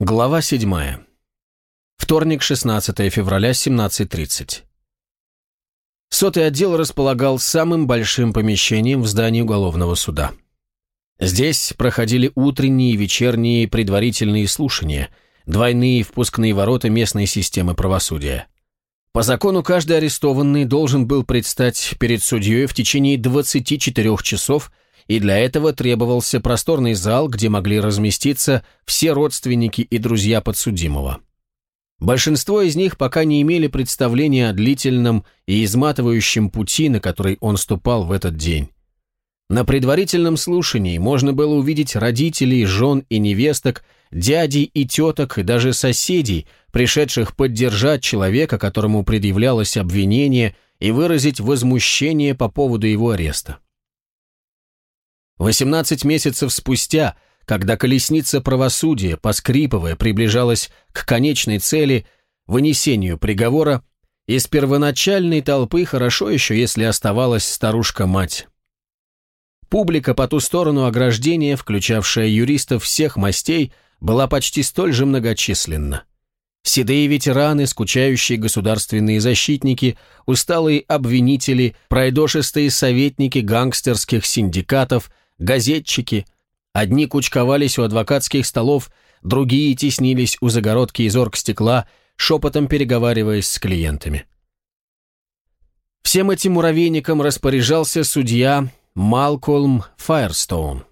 Глава 7. Вторник, 16 февраля, 17.30. Сотый отдел располагал самым большим помещением в здании уголовного суда. Здесь проходили утренние и вечерние предварительные слушания, двойные впускные ворота местной системы правосудия. По закону каждый арестованный должен был предстать перед судьей в течение 24 часов – и для этого требовался просторный зал, где могли разместиться все родственники и друзья подсудимого. Большинство из них пока не имели представления о длительном и изматывающем пути, на который он ступал в этот день. На предварительном слушании можно было увидеть родителей, жен и невесток, дядей и теток и даже соседей, пришедших поддержать человека, которому предъявлялось обвинение, и выразить возмущение по поводу его ареста. 18 месяцев спустя, когда колесница правосудия, поскрипывая, приближалась к конечной цели, вынесению приговора, из первоначальной толпы хорошо еще, если оставалась старушка-мать. Публика по ту сторону ограждения, включавшая юристов всех мастей, была почти столь же многочисленна. Седые ветераны, скучающие государственные защитники, усталые обвинители, пройдошистые советники гангстерских синдикатов, газетчики. Одни кучковались у адвокатских столов, другие теснились у загородки из оргстекла, шепотом переговариваясь с клиентами. Всем этим муравейником распоряжался судья Малкольм Файерстоун.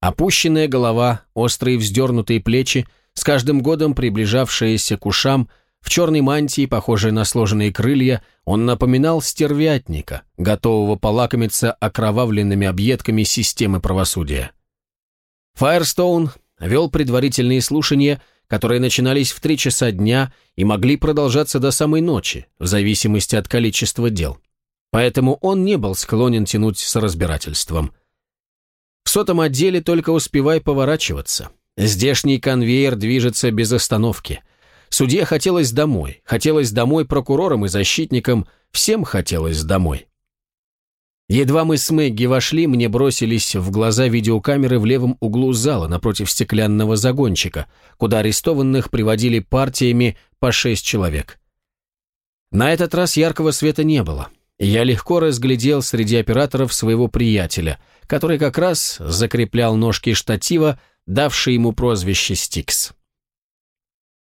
Опущенная голова, острые вздернутые плечи, с каждым годом приближавшиеся к ушам – в черной мантии, похожей на сложенные крылья, он напоминал стервятника, готового полакомиться окровавленными объедками системы правосудия. Файерстоун вел предварительные слушания, которые начинались в три часа дня и могли продолжаться до самой ночи, в зависимости от количества дел. Поэтому он не был склонен тянуть с разбирательством. В сотом отделе только успевай поворачиваться. Здешний конвейер движется без остановки – Судье хотелось домой, хотелось домой прокурорам и защитникам, всем хотелось домой. Едва мы с Мэгги вошли, мне бросились в глаза видеокамеры в левом углу зала напротив стеклянного загончика, куда арестованных приводили партиями по шесть человек. На этот раз яркого света не было, и я легко разглядел среди операторов своего приятеля, который как раз закреплял ножки штатива, давший ему прозвище «Стикс».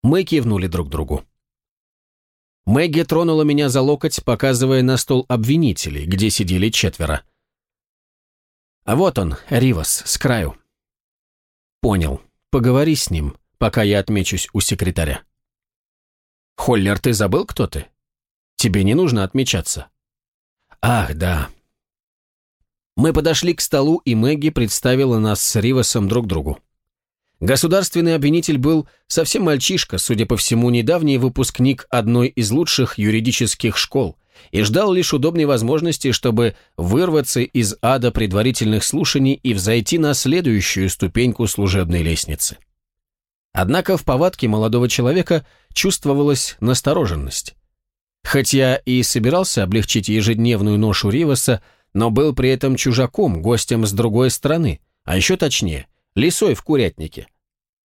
Мы кивнули друг другу. Мэгги тронула меня за локоть, показывая на стол обвинителей, где сидели четверо. А вот он, Ривас, с краю. Понял. Поговори с ним, пока я отмечусь у секретаря. Холлер, ты забыл, кто ты? Тебе не нужно отмечаться. Ах, да. Мы подошли к столу, и Мэгги представила нас с Ривасом друг другу. Государственный обвинитель был совсем мальчишка, судя по всему, недавний выпускник одной из лучших юридических школ, и ждал лишь удобной возможности, чтобы вырваться из ада предварительных слушаний и взойти на следующую ступеньку служебной лестницы. Однако в повадке молодого человека чувствовалась настороженность. Хоть я и собирался облегчить ежедневную ношу Риваса, но был при этом чужаком, гостем с другой стороны, а еще точнее, лисой в курятнике.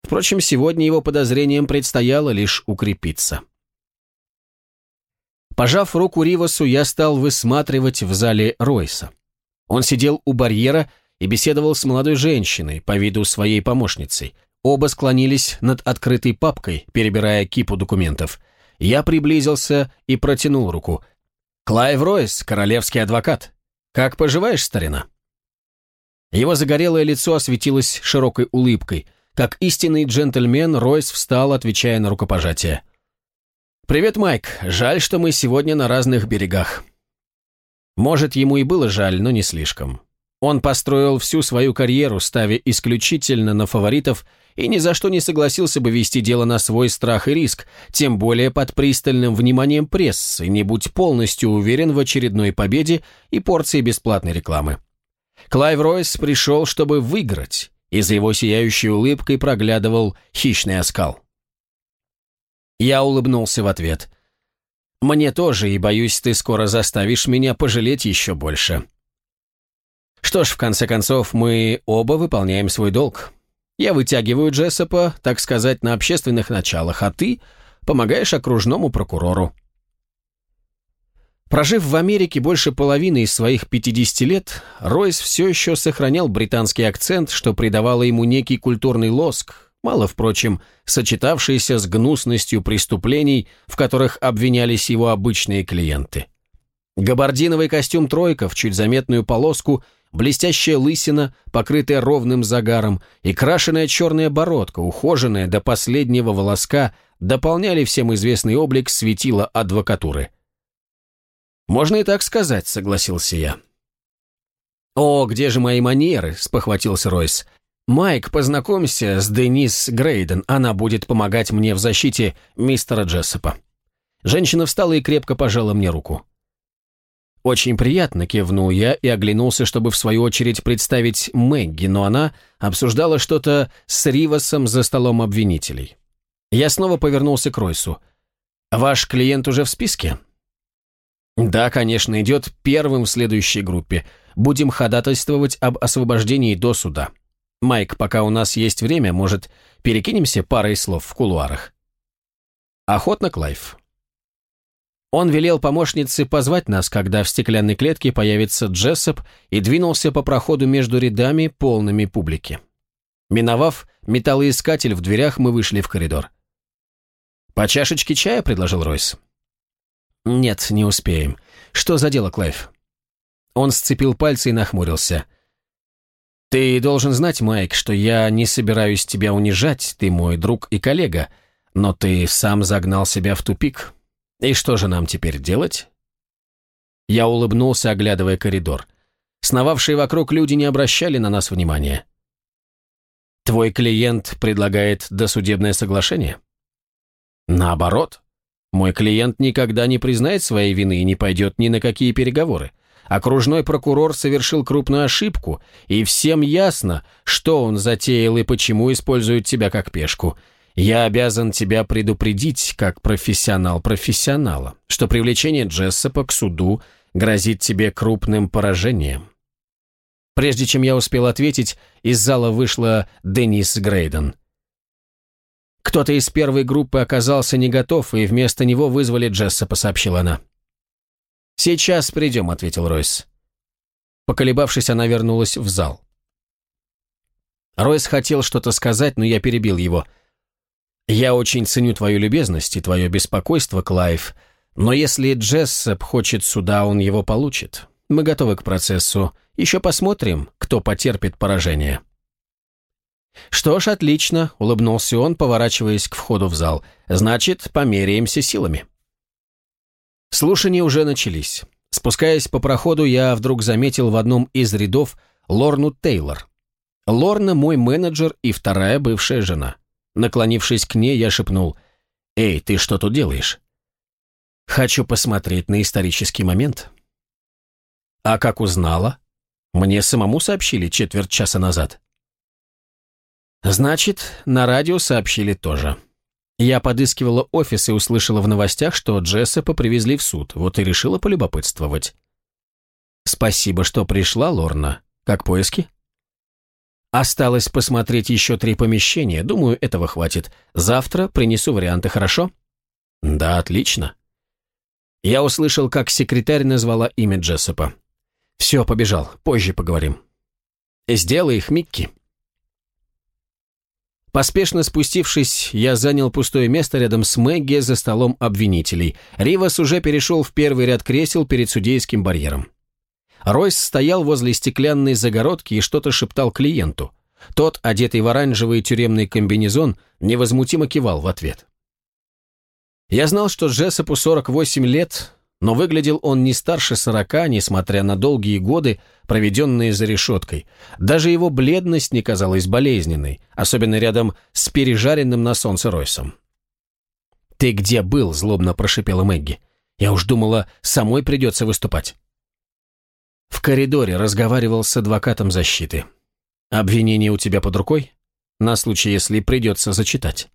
Впрочем, сегодня его подозрениям предстояло лишь укрепиться. Пожав руку Ривасу, я стал высматривать в зале Ройса. Он сидел у барьера и беседовал с молодой женщиной, по виду своей помощницей. Оба склонились над открытой папкой, перебирая кипу документов. Я приблизился и протянул руку. «Клайв Ройс, королевский адвокат. Как поживаешь, старина?» Его загорелое лицо осветилось широкой улыбкой. Как истинный джентльмен, Ройс встал, отвечая на рукопожатие. «Привет, Майк. Жаль, что мы сегодня на разных берегах». Может, ему и было жаль, но не слишком. Он построил всю свою карьеру, ставя исключительно на фаворитов, и ни за что не согласился бы вести дело на свой страх и риск, тем более под пристальным вниманием прессы, не будь полностью уверен в очередной победе и порции бесплатной рекламы. Клайв Ройс пришел, чтобы выиграть, и за его сияющей улыбкой проглядывал хищный оскал. Я улыбнулся в ответ. «Мне тоже, и боюсь, ты скоро заставишь меня пожалеть еще больше». Что ж, в конце концов, мы оба выполняем свой долг. Я вытягиваю Джессопа, так сказать, на общественных началах, а ты помогаешь окружному прокурору. Прожив в Америке больше половины из своих 50 лет, Ройс все еще сохранял британский акцент, что придавало ему некий культурный лоск, мало, впрочем, сочетавшийся с гнусностью преступлений, в которых обвинялись его обычные клиенты. Габардиновый костюм «тройка» в чуть заметную полоску, блестящая лысина, покрытая ровным загаром, и крашеная черная бородка, ухоженная до последнего волоска, дополняли всем известный облик светила адвокатуры. «Можно и так сказать», — согласился я. «О, где же мои манеры?» — спохватился Ройс. «Майк, познакомься с Денис Грейден, она будет помогать мне в защите мистера Джессопа». Женщина встала и крепко пожала мне руку. «Очень приятно», — кивнул я и оглянулся, чтобы в свою очередь представить Мэгги, но она обсуждала что-то с Ривасом за столом обвинителей. Я снова повернулся к Ройсу. «Ваш клиент уже в списке?» «Да, конечно, идет первым в следующей группе. Будем ходатайствовать об освобождении до суда. Майк, пока у нас есть время, может, перекинемся парой слов в кулуарах?» «Охотно, Клайв». Он велел помощнице позвать нас, когда в стеклянной клетке появится Джессоп, и двинулся по проходу между рядами, полными публики. Миновав металлоискатель в дверях, мы вышли в коридор. «По чашечке чая?» – предложил Ройс. «Нет, не успеем. Что за дело, Клайв?» Он сцепил пальцы и нахмурился. «Ты должен знать, Майк, что я не собираюсь тебя унижать, ты мой друг и коллега, но ты сам загнал себя в тупик. И что же нам теперь делать?» Я улыбнулся, оглядывая коридор. Сновавшие вокруг люди не обращали на нас внимания. «Твой клиент предлагает досудебное соглашение?» «Наоборот. Мой клиент никогда не признает своей вины и не пойдет ни на какие переговоры. Окружной прокурор совершил крупную ошибку, и всем ясно, что он затеял и почему использует тебя как пешку. Я обязан тебя предупредить, как профессионал профессионала, что привлечение Джессопа к суду грозит тебе крупным поражением. Прежде чем я успел ответить, из зала вышла Денис Грейден. Кто-то из первой группы оказался не готов, и вместо него вызвали Джессопа, сообщила она. «Сейчас придем», — ответил Ройс. Поколебавшись, она вернулась в зал. Ройс хотел что-то сказать, но я перебил его. «Я очень ценю твою любезность и твое беспокойство, Клайв, но если Джессоп хочет суда, он его получит. Мы готовы к процессу. Еще посмотрим, кто потерпит поражение». «Что ж, отлично», — улыбнулся он, поворачиваясь к входу в зал. «Значит, померяемся силами». Слушания уже начались. Спускаясь по проходу, я вдруг заметил в одном из рядов Лорну Тейлор. Лорна мой менеджер и вторая бывшая жена. Наклонившись к ней, я шепнул, «Эй, ты что тут делаешь?» «Хочу посмотреть на исторический момент». «А как узнала?» «Мне самому сообщили четверть часа назад». Значит, на радио сообщили тоже. Я подыскивала офис и услышала в новостях, что Джессепа привезли в суд, вот и решила полюбопытствовать. Спасибо, что пришла, Лорна. Как поиски? Осталось посмотреть еще три помещения, думаю, этого хватит. Завтра принесу варианты, хорошо? Да, отлично. Я услышал, как секретарь назвала имя Джессепа. Все, побежал, позже поговорим. Сделай их, Микки. Поспешно спустившись, я занял пустое место рядом с Мэгги за столом обвинителей. Ривас уже перешел в первый ряд кресел перед судейским барьером. Ройс стоял возле стеклянной загородки и что-то шептал клиенту. Тот, одетый в оранжевый тюремный комбинезон, невозмутимо кивал в ответ. Я знал, что Джессопу 48 лет, но выглядел он не старше сорока, несмотря на долгие годы, проведенные за решеткой. Даже его бледность не казалась болезненной, особенно рядом с пережаренным на солнце Ройсом. «Ты где был?» – злобно прошипела Мэгги. «Я уж думала, самой придется выступать». В коридоре разговаривал с адвокатом защиты. «Обвинение у тебя под рукой? На случай, если придется зачитать».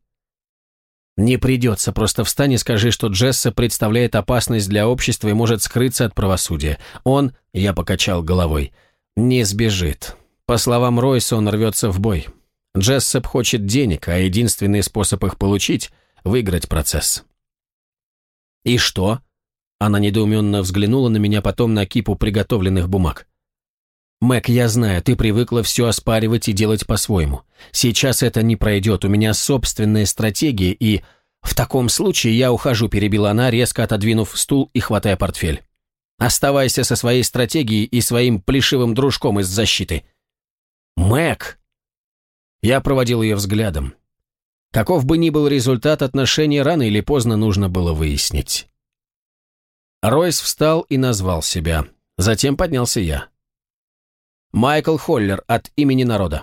«Не придется, просто встань и скажи, что Джесса представляет опасность для общества и может скрыться от правосудия. Он, я покачал головой, не сбежит. По словам Ройса, он рвется в бой. Джессоп хочет денег, а единственный способ их получить – выиграть процесс. «И что?» Она недоуменно взглянула на меня потом на кипу приготовленных бумаг. «Мэг, я знаю, ты привыкла все оспаривать и делать по-своему. Сейчас это не пройдет, у меня собственная стратегия, и...» «В таком случае я ухожу», – перебила она, резко отодвинув стул и хватая портфель. «Оставайся со своей стратегией и своим плешивым дружком из защиты». «Мэг!» Я проводил ее взглядом. Каков бы ни был результат, отношения рано или поздно нужно было выяснить. Ройс встал и назвал себя. Затем поднялся я. Майкл Холлер от имени народа.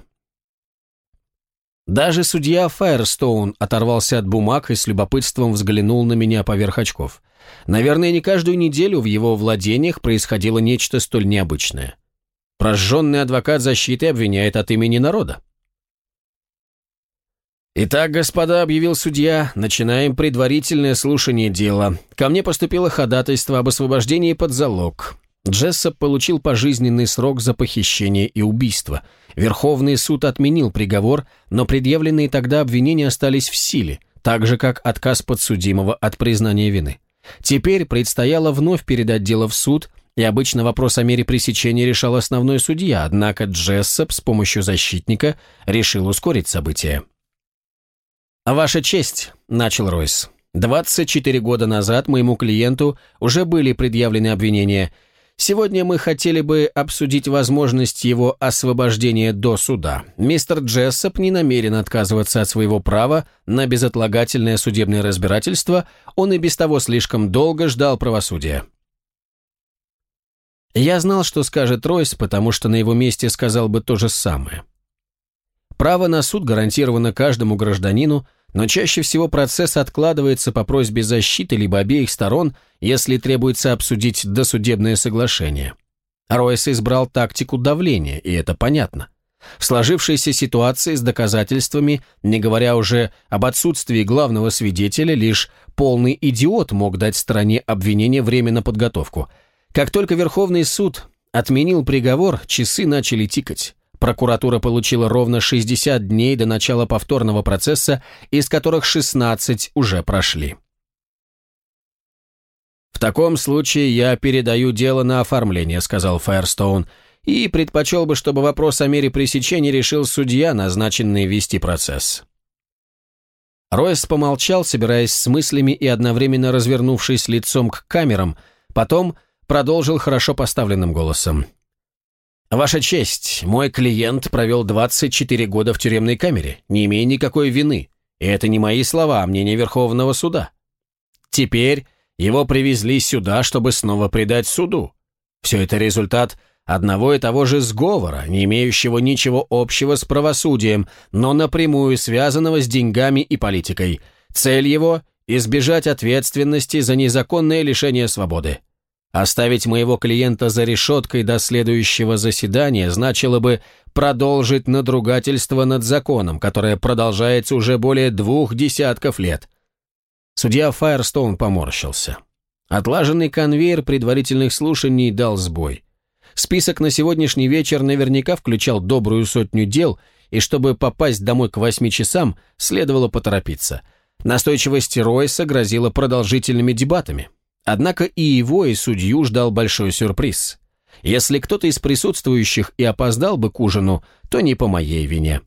Даже судья Файерстоун оторвался от бумаг и с любопытством взглянул на меня поверх очков. Наверное, не каждую неделю в его владениях происходило нечто столь необычное. Прожженный адвокат защиты обвиняет от имени народа. «Итак, господа», — объявил судья, — «начинаем предварительное слушание дела. Ко мне поступило ходатайство об освобождении под залог. Джессоп получил пожизненный срок за похищение и убийство. Верховный суд отменил приговор, но предъявленные тогда обвинения остались в силе, так же, как отказ подсудимого от признания вины. Теперь предстояло вновь передать дело в суд, и обычно вопрос о мере пресечения решал основной судья, однако Джессоп с помощью защитника решил ускорить события. «Ваша честь», – начал Ройс. «24 года назад моему клиенту уже были предъявлены обвинения. Сегодня мы хотели бы обсудить возможность его освобождения до суда. Мистер Джессоп не намерен отказываться от своего права на безотлагательное судебное разбирательство, он и без того слишком долго ждал правосудия». Я знал, что скажет Ройс, потому что на его месте сказал бы то же самое. Право на суд гарантировано каждому гражданину – но чаще всего процесс откладывается по просьбе защиты либо обеих сторон, если требуется обсудить досудебное соглашение. Ройс избрал тактику давления, и это понятно. В сложившейся ситуации с доказательствами, не говоря уже об отсутствии главного свидетеля, лишь полный идиот мог дать стороне обвинения время на подготовку. Как только Верховный суд отменил приговор, часы начали тикать. Прокуратура получила ровно 60 дней до начала повторного процесса, из которых 16 уже прошли. «В таком случае я передаю дело на оформление», — сказал Файерстоун, «и предпочел бы, чтобы вопрос о мере пресечения решил судья, назначенный вести процесс». Ройс помолчал, собираясь с мыслями и одновременно развернувшись лицом к камерам, потом продолжил хорошо поставленным голосом. «Ваша честь, мой клиент провел 24 года в тюремной камере, не имея никакой вины. И это не мои слова, а мнение Верховного суда. Теперь его привезли сюда, чтобы снова предать суду. Все это результат одного и того же сговора, не имеющего ничего общего с правосудием, но напрямую связанного с деньгами и политикой. Цель его – избежать ответственности за незаконное лишение свободы. Оставить моего клиента за решеткой до следующего заседания значило бы продолжить надругательство над законом, которое продолжается уже более двух десятков лет. Судья Файерстоун поморщился. Отлаженный конвейер предварительных слушаний дал сбой. Список на сегодняшний вечер наверняка включал добрую сотню дел, и чтобы попасть домой к восьми часам, следовало поторопиться. Настойчивость Ройса грозила продолжительными дебатами. Однако и его, и судью ждал большой сюрприз. Если кто-то из присутствующих и опоздал бы к ужину, то не по моей вине.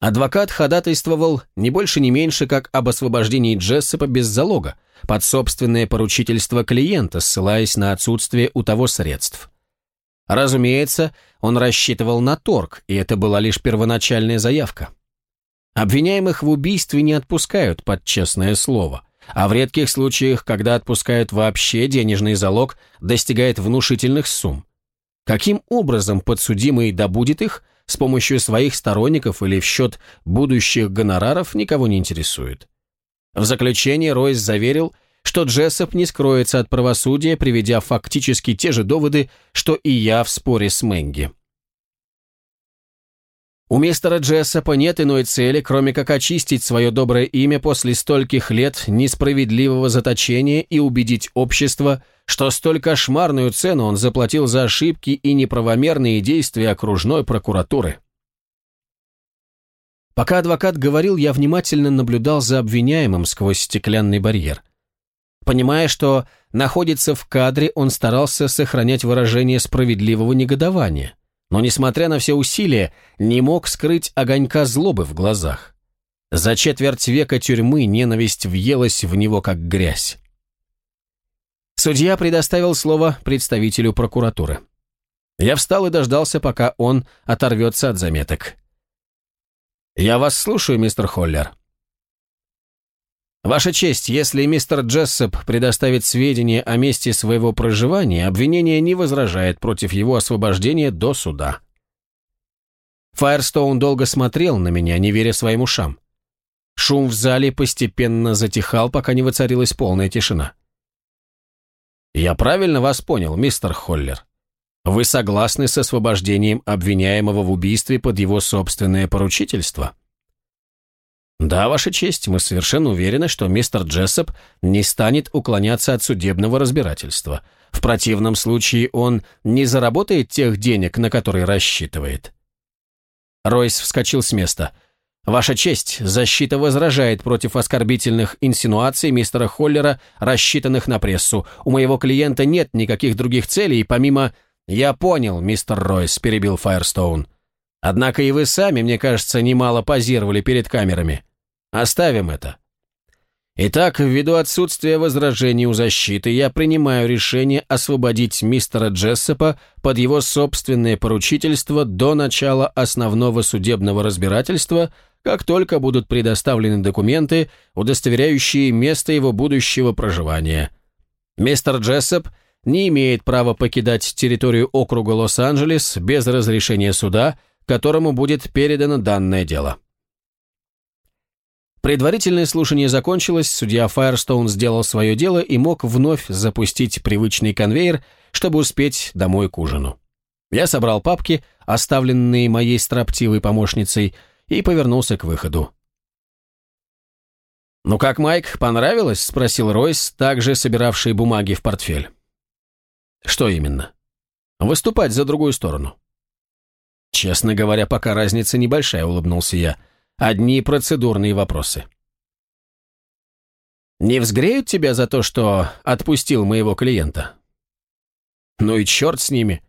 Адвокат ходатайствовал не больше, не меньше, как об освобождении Джессопа без залога, под собственное поручительство клиента, ссылаясь на отсутствие у того средств. Разумеется, он рассчитывал на торг, и это была лишь первоначальная заявка. Обвиняемых в убийстве не отпускают под честное слово, а в редких случаях, когда отпускают вообще, денежный залог достигает внушительных сумм. Каким образом подсудимый добудет их, с помощью своих сторонников или в счет будущих гонораров, никого не интересует. В заключение Ройс заверил, что Джессоп не скроется от правосудия, приведя фактически те же доводы, что и я в споре с Мэнги. У мистера Джессопа нет иной цели, кроме как очистить свое доброе имя после стольких лет несправедливого заточения и убедить общество, что столь кошмарную цену он заплатил за ошибки и неправомерные действия окружной прокуратуры. Пока адвокат говорил, я внимательно наблюдал за обвиняемым сквозь стеклянный барьер. Понимая, что находится в кадре, он старался сохранять выражение справедливого негодования, но, несмотря на все усилия, не мог скрыть огонька злобы в глазах. За четверть века тюрьмы ненависть въелась в него как грязь. Судья предоставил слово представителю прокуратуры. Я встал и дождался, пока он оторвется от заметок. «Я вас слушаю, мистер Холлер». «Ваша честь, если мистер Джессоп предоставит сведения о месте своего проживания, обвинение не возражает против его освобождения до суда». Файерстоун долго смотрел на меня, не веря своим ушам. Шум в зале постепенно затихал, пока не воцарилась полная тишина. «Я правильно вас понял, мистер Холлер? Вы согласны с освобождением обвиняемого в убийстве под его собственное поручительство?» «Да, Ваша честь, мы совершенно уверены, что мистер Джессоп не станет уклоняться от судебного разбирательства. В противном случае он не заработает тех денег, на которые рассчитывает». Ройс вскочил с места – Ваша честь, защита возражает против оскорбительных инсинуаций мистера Холлера, рассчитанных на прессу. У моего клиента нет никаких других целей, помимо... Я понял, мистер Ройс, перебил Файерстоун. Однако и вы сами, мне кажется, немало позировали перед камерами. Оставим это. Итак, ввиду отсутствия возражений у защиты, я принимаю решение освободить мистера Джессопа под его собственное поручительство до начала основного судебного разбирательства, как только будут предоставлены документы, удостоверяющие место его будущего проживания. Мистер Джессоп не имеет права покидать территорию округа Лос-Анджелес без разрешения суда, которому будет передано данное дело. Предварительное слушание закончилось, судья Файерстоун сделал свое дело и мог вновь запустить привычный конвейер, чтобы успеть домой к ужину. Я собрал папки, оставленные моей строптивой помощницей, и повернулся к выходу. «Ну как, Майк, понравилось?» – спросил Ройс, также собиравший бумаги в портфель. «Что именно?» «Выступать за другую сторону». «Честно говоря, пока разница небольшая», – улыбнулся я. Одни процедурные вопросы. Не взгреют тебя за то, что отпустил моего клиента? Ну и черт с ними.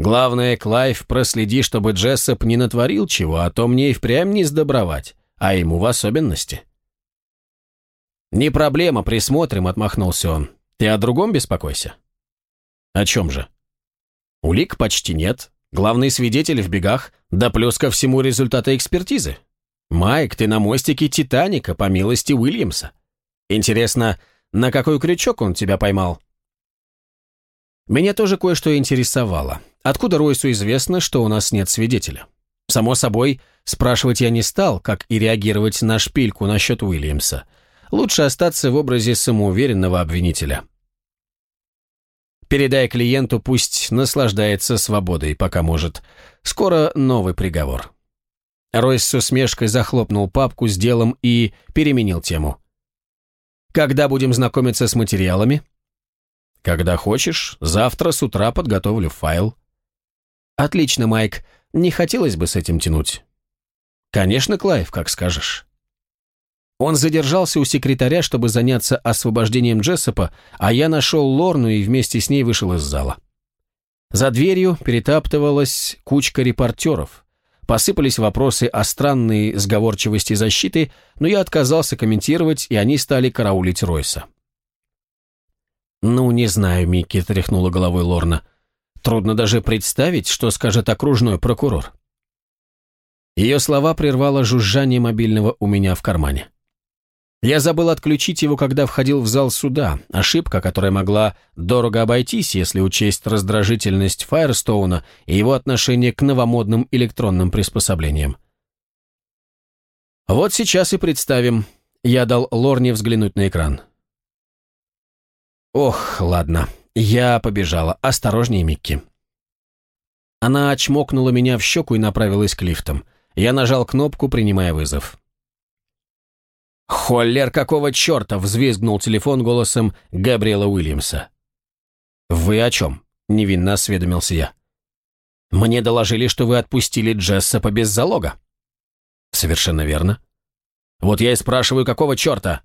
Главное, Клайв, проследи, чтобы Джессоп не натворил чего, а то мне и впрямь не сдобровать, а ему в особенности. «Не проблема, присмотрим», — отмахнулся он. «Ты о другом беспокойся?» «О чем же?» «Улик почти нет. Главный свидетель в бегах, да плюс ко всему результаты экспертизы. «Майк, ты на мостике Титаника, по милости Уильямса. Интересно, на какой крючок он тебя поймал?» Меня тоже кое-что интересовало. Откуда Ройсу известно, что у нас нет свидетеля? Само собой, спрашивать я не стал, как и реагировать на шпильку насчет Уильямса. Лучше остаться в образе самоуверенного обвинителя. Передай клиенту, пусть наслаждается свободой, пока может. Скоро новый приговор. Ройс с усмешкой захлопнул папку с делом и переменил тему. «Когда будем знакомиться с материалами?» «Когда хочешь. Завтра с утра подготовлю файл». «Отлично, Майк. Не хотелось бы с этим тянуть». «Конечно, Клайв, как скажешь». Он задержался у секретаря, чтобы заняться освобождением Джессопа, а я нашел Лорну и вместе с ней вышел из зала. За дверью перетаптывалась кучка репортеров. Посыпались вопросы о странной сговорчивости защиты, но я отказался комментировать, и они стали караулить Ройса. «Ну, не знаю, Микки», — тряхнула головой Лорна. «Трудно даже представить, что скажет окружной прокурор». Ее слова прервало жужжание мобильного у меня в кармане. Я забыл отключить его, когда входил в зал суда. Ошибка, которая могла дорого обойтись, если учесть раздражительность Файерстоуна и его отношение к новомодным электронным приспособлениям. Вот сейчас и представим. Я дал Лорне взглянуть на экран. Ох, ладно. Я побежала. Осторожнее, Микки. Она очмокнула меня в щеку и направилась к лифтам. Я нажал кнопку, принимая вызов. «Холлер, какого черта?» — взвизгнул телефон голосом Габриэла Уильямса. «Вы о чем?» — невинно осведомился я. «Мне доложили, что вы отпустили Джессопа без залога». Совершенно верно. Вот я и спрашиваю, какого черта?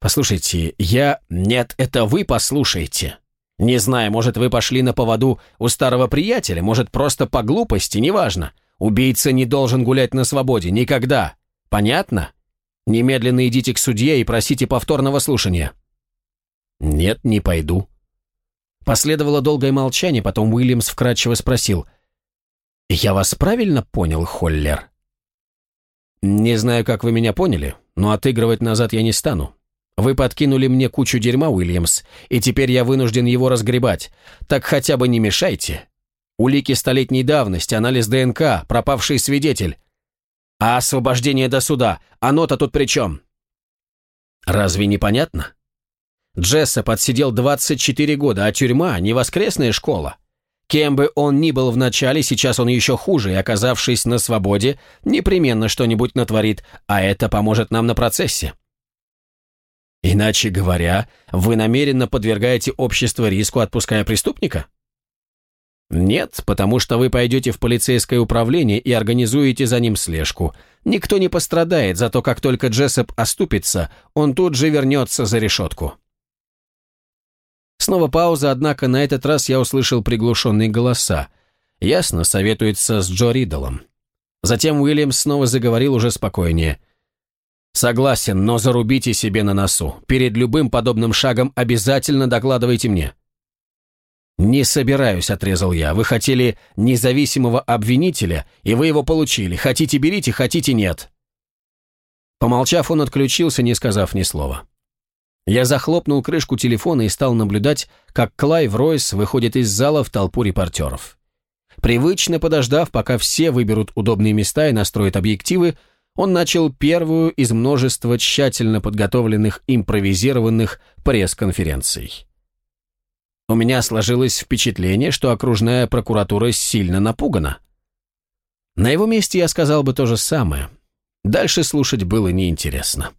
Послушайте, я... Нет, это вы послушайте. Не знаю, может, вы пошли на поводу у старого приятеля, может, просто по глупости, неважно. Убийца не должен гулять на свободе, никогда. Понятно? Немедленно идите к судье и просите повторного слушания. Нет, не пойду. Последовало долгое молчание, потом Уильямс вкратчиво спросил. «Я вас правильно понял, Холлер?» «Не знаю, как вы меня поняли, но отыгрывать назад я не стану. Вы подкинули мне кучу дерьма, Уильямс, и теперь я вынужден его разгребать. Так хотя бы не мешайте. Улики столетней давности, анализ ДНК, пропавший свидетель. А освобождение до суда, оно-то тут при чем? Разве не понятно? Джессоп отсидел 24 года, а тюрьма – не воскресная школа. Кем бы он ни был вначале, сейчас он еще хуже, и, оказавшись на свободе, непременно что-нибудь натворит, а это поможет нам на процессе. Иначе говоря, вы намеренно подвергаете общество риску, отпуская преступника? Нет, потому что вы пойдете в полицейское управление и организуете за ним слежку. Никто не пострадает, зато как только Джессоп оступится, он тут же вернется за решетку. Снова пауза, однако на этот раз я услышал приглушенные голоса. Ясно, советуется с Джо Риддлом. Затем Уильямс снова заговорил уже спокойнее. «Согласен, но зарубите себе на носу. Перед любым подобным шагом обязательно докладывайте мне». «Не собираюсь», — отрезал я. «Вы хотели независимого обвинителя, и вы его получили. Хотите — берите, хотите — нет». Помолчав, он отключился, не сказав ни слова. Я захлопнул крышку телефона и стал наблюдать, как Клайв Ройс выходит из зала в толпу репортеров. Привычно подождав, пока все выберут удобные места и настроят объективы, он начал первую из множества тщательно подготовленных импровизированных пресс-конференций. Меня сложилось впечатление, что окружная прокуратура сильно напугана. На его месте я сказал бы то же самое. Дальше слушать было неинтересно.